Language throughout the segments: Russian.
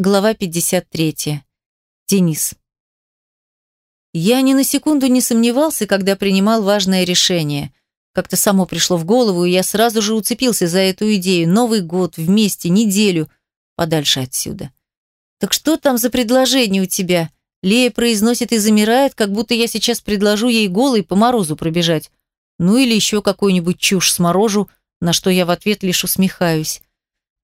Глава 53. Денис. Я ни на секунду не сомневался, когда принимал важное решение. Как-то само пришло в голову, и я сразу же уцепился за эту идею. Новый год, вместе, неделю, подальше отсюда. «Так что там за предложение у тебя?» Лея произносит и замирает, как будто я сейчас предложу ей голой по морозу пробежать. Ну или еще какую-нибудь чушь сморожу, на что я в ответ лишь усмехаюсь.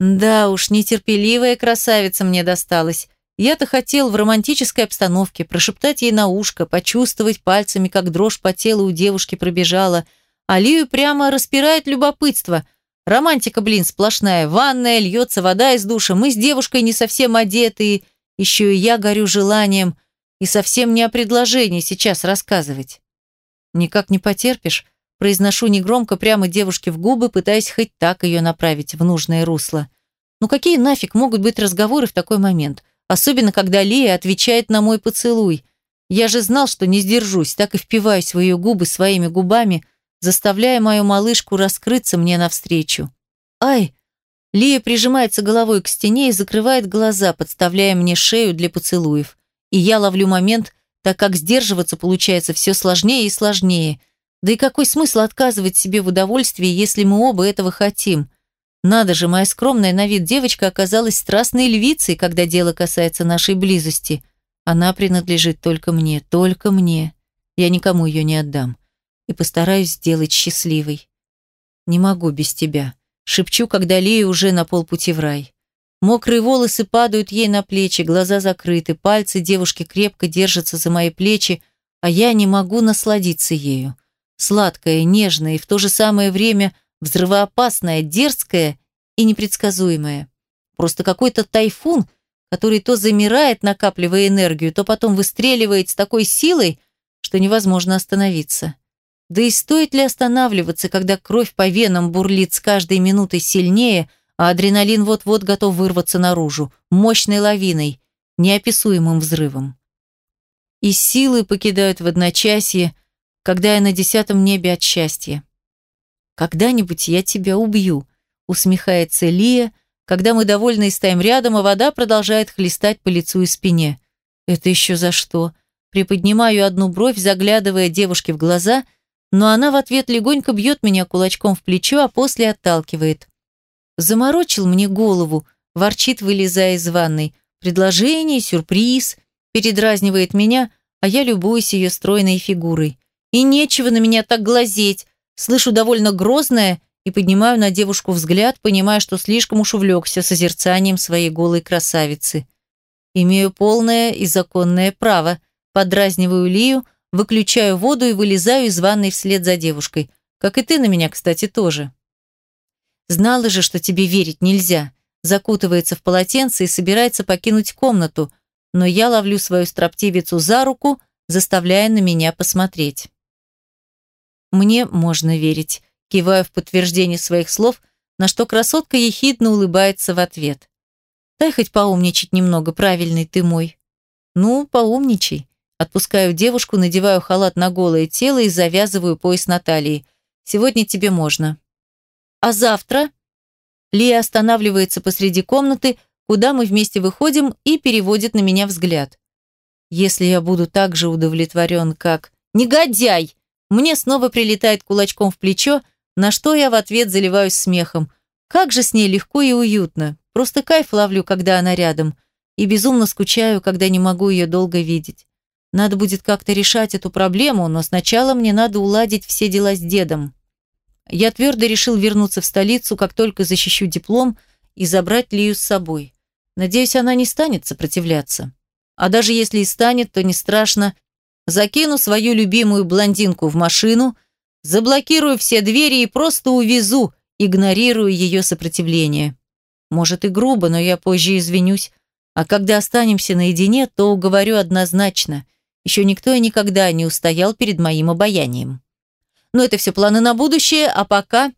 Да уж, нетерпеливая красавица мне досталась. Я-то хотел в романтической обстановке прошептать ей на ушко, почувствовать пальцами, как дрожь по телу у девушки пробежала. А Лию прямо распирает любопытство. Романтика, блин, сплошная. Ванная, льется вода из душа. Мы с девушкой не совсем одетые. Еще и я горю желанием. И совсем не о предложении сейчас рассказывать. Никак не потерпишь? Произношу негромко прямо девушке в губы, пытаясь хоть так ее направить в нужное русло. Ну какие нафиг могут быть разговоры в такой момент? Особенно, когда Лия отвечает на мой поцелуй. Я же знал, что не сдержусь, так и впиваюсь в ее губы своими губами, заставляя мою малышку раскрыться мне навстречу. «Ай!» Лия прижимается головой к стене и закрывает глаза, подставляя мне шею для поцелуев. И я ловлю момент, так как сдерживаться получается все сложнее и сложнее – да и какой смысл отказывать себе в удовольствии, если мы оба этого хотим? Надо же, моя скромная на вид девочка оказалась страстной львицей, когда дело касается нашей близости. Она принадлежит только мне, только мне. Я никому ее не отдам. И постараюсь сделать счастливой. Не могу без тебя. Шепчу, когда Лея уже на полпути в рай. Мокрые волосы падают ей на плечи, глаза закрыты, пальцы девушки крепко держатся за мои плечи, а я не могу насладиться ею. Сладкое, нежное и в то же самое время взрывоопасное, дерзкое и непредсказуемое. Просто какой-то тайфун, который то замирает, накапливая энергию, то потом выстреливает с такой силой, что невозможно остановиться. Да и стоит ли останавливаться, когда кровь по венам бурлит с каждой минутой сильнее, а адреналин вот-вот готов вырваться наружу, мощной лавиной, неописуемым взрывом. И силы покидают в одночасье, когда я на десятом небе от счастья. «Когда-нибудь я тебя убью», — усмехается Лия, когда мы довольны стоим рядом, а вода продолжает хлестать по лицу и спине. «Это еще за что?» Приподнимаю одну бровь, заглядывая девушке в глаза, но она в ответ легонько бьет меня кулачком в плечо, а после отталкивает. Заморочил мне голову, ворчит, вылезая из ванной. Предложение, сюрприз, передразнивает меня, а я любуюсь ее стройной фигурой. И нечего на меня так глазеть. Слышу довольно грозное и поднимаю на девушку взгляд, понимая, что слишком уж увлекся созерцанием своей голой красавицы. Имею полное и законное право. Подразниваю Лию, выключаю воду и вылезаю из ванной вслед за девушкой. Как и ты на меня, кстати, тоже. Знала же, что тебе верить нельзя. Закутывается в полотенце и собирается покинуть комнату, но я ловлю свою строптивицу за руку, заставляя на меня посмотреть. Мне можно верить. Киваю в подтверждение своих слов, на что красотка ехидно улыбается в ответ. Дай хоть поумничать немного, правильный ты мой. Ну, поумничай. Отпускаю девушку, надеваю халат на голое тело и завязываю пояс на талии. Сегодня тебе можно. А завтра? Лия останавливается посреди комнаты, куда мы вместе выходим, и переводит на меня взгляд. Если я буду так же удовлетворен, как... Негодяй! Мне снова прилетает кулачком в плечо, на что я в ответ заливаюсь смехом. Как же с ней легко и уютно. Просто кайф ловлю, когда она рядом. И безумно скучаю, когда не могу ее долго видеть. Надо будет как-то решать эту проблему, но сначала мне надо уладить все дела с дедом. Я твердо решил вернуться в столицу, как только защищу диплом, и забрать Лию с собой. Надеюсь, она не станет сопротивляться. А даже если и станет, то не страшно, закину свою любимую блондинку в машину, заблокирую все двери и просто увезу, игнорируя ее сопротивление. Может и грубо, но я позже извинюсь. А когда останемся наедине, то уговорю однозначно. Еще никто и никогда не устоял перед моим обаянием. Но это все планы на будущее, а пока...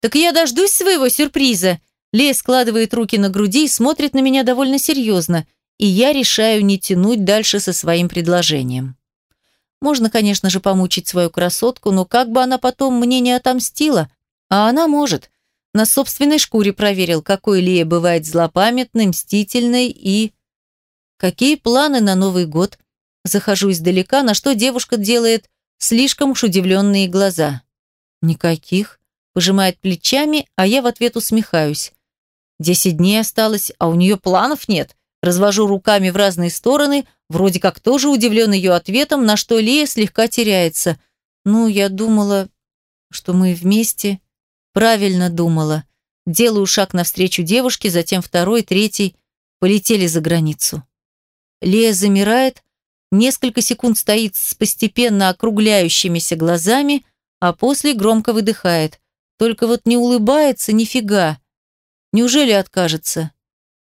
Так я дождусь своего сюрприза. Лея складывает руки на груди и смотрит на меня довольно серьезно и я решаю не тянуть дальше со своим предложением. Можно, конечно же, помучить свою красотку, но как бы она потом мне не отомстила, а она может. На собственной шкуре проверил, какой Лея бывает злопамятной, мстительной и... Какие планы на Новый год? Захожу издалека, на что девушка делает слишком уж удивленные глаза. Никаких. Пожимает плечами, а я в ответ усмехаюсь. Десять дней осталось, а у нее планов нет. Развожу руками в разные стороны, вроде как тоже удивлен ее ответом, на что Лея слегка теряется. Ну, я думала, что мы вместе. Правильно думала. Делаю шаг навстречу девушке, затем второй, третий. Полетели за границу. Лея замирает, несколько секунд стоит с постепенно округляющимися глазами, а после громко выдыхает. Только вот не улыбается нифига. Неужели откажется?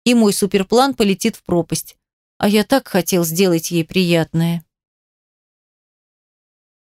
И мой суперплан полетит в пропасть. А я так хотел сделать ей приятное.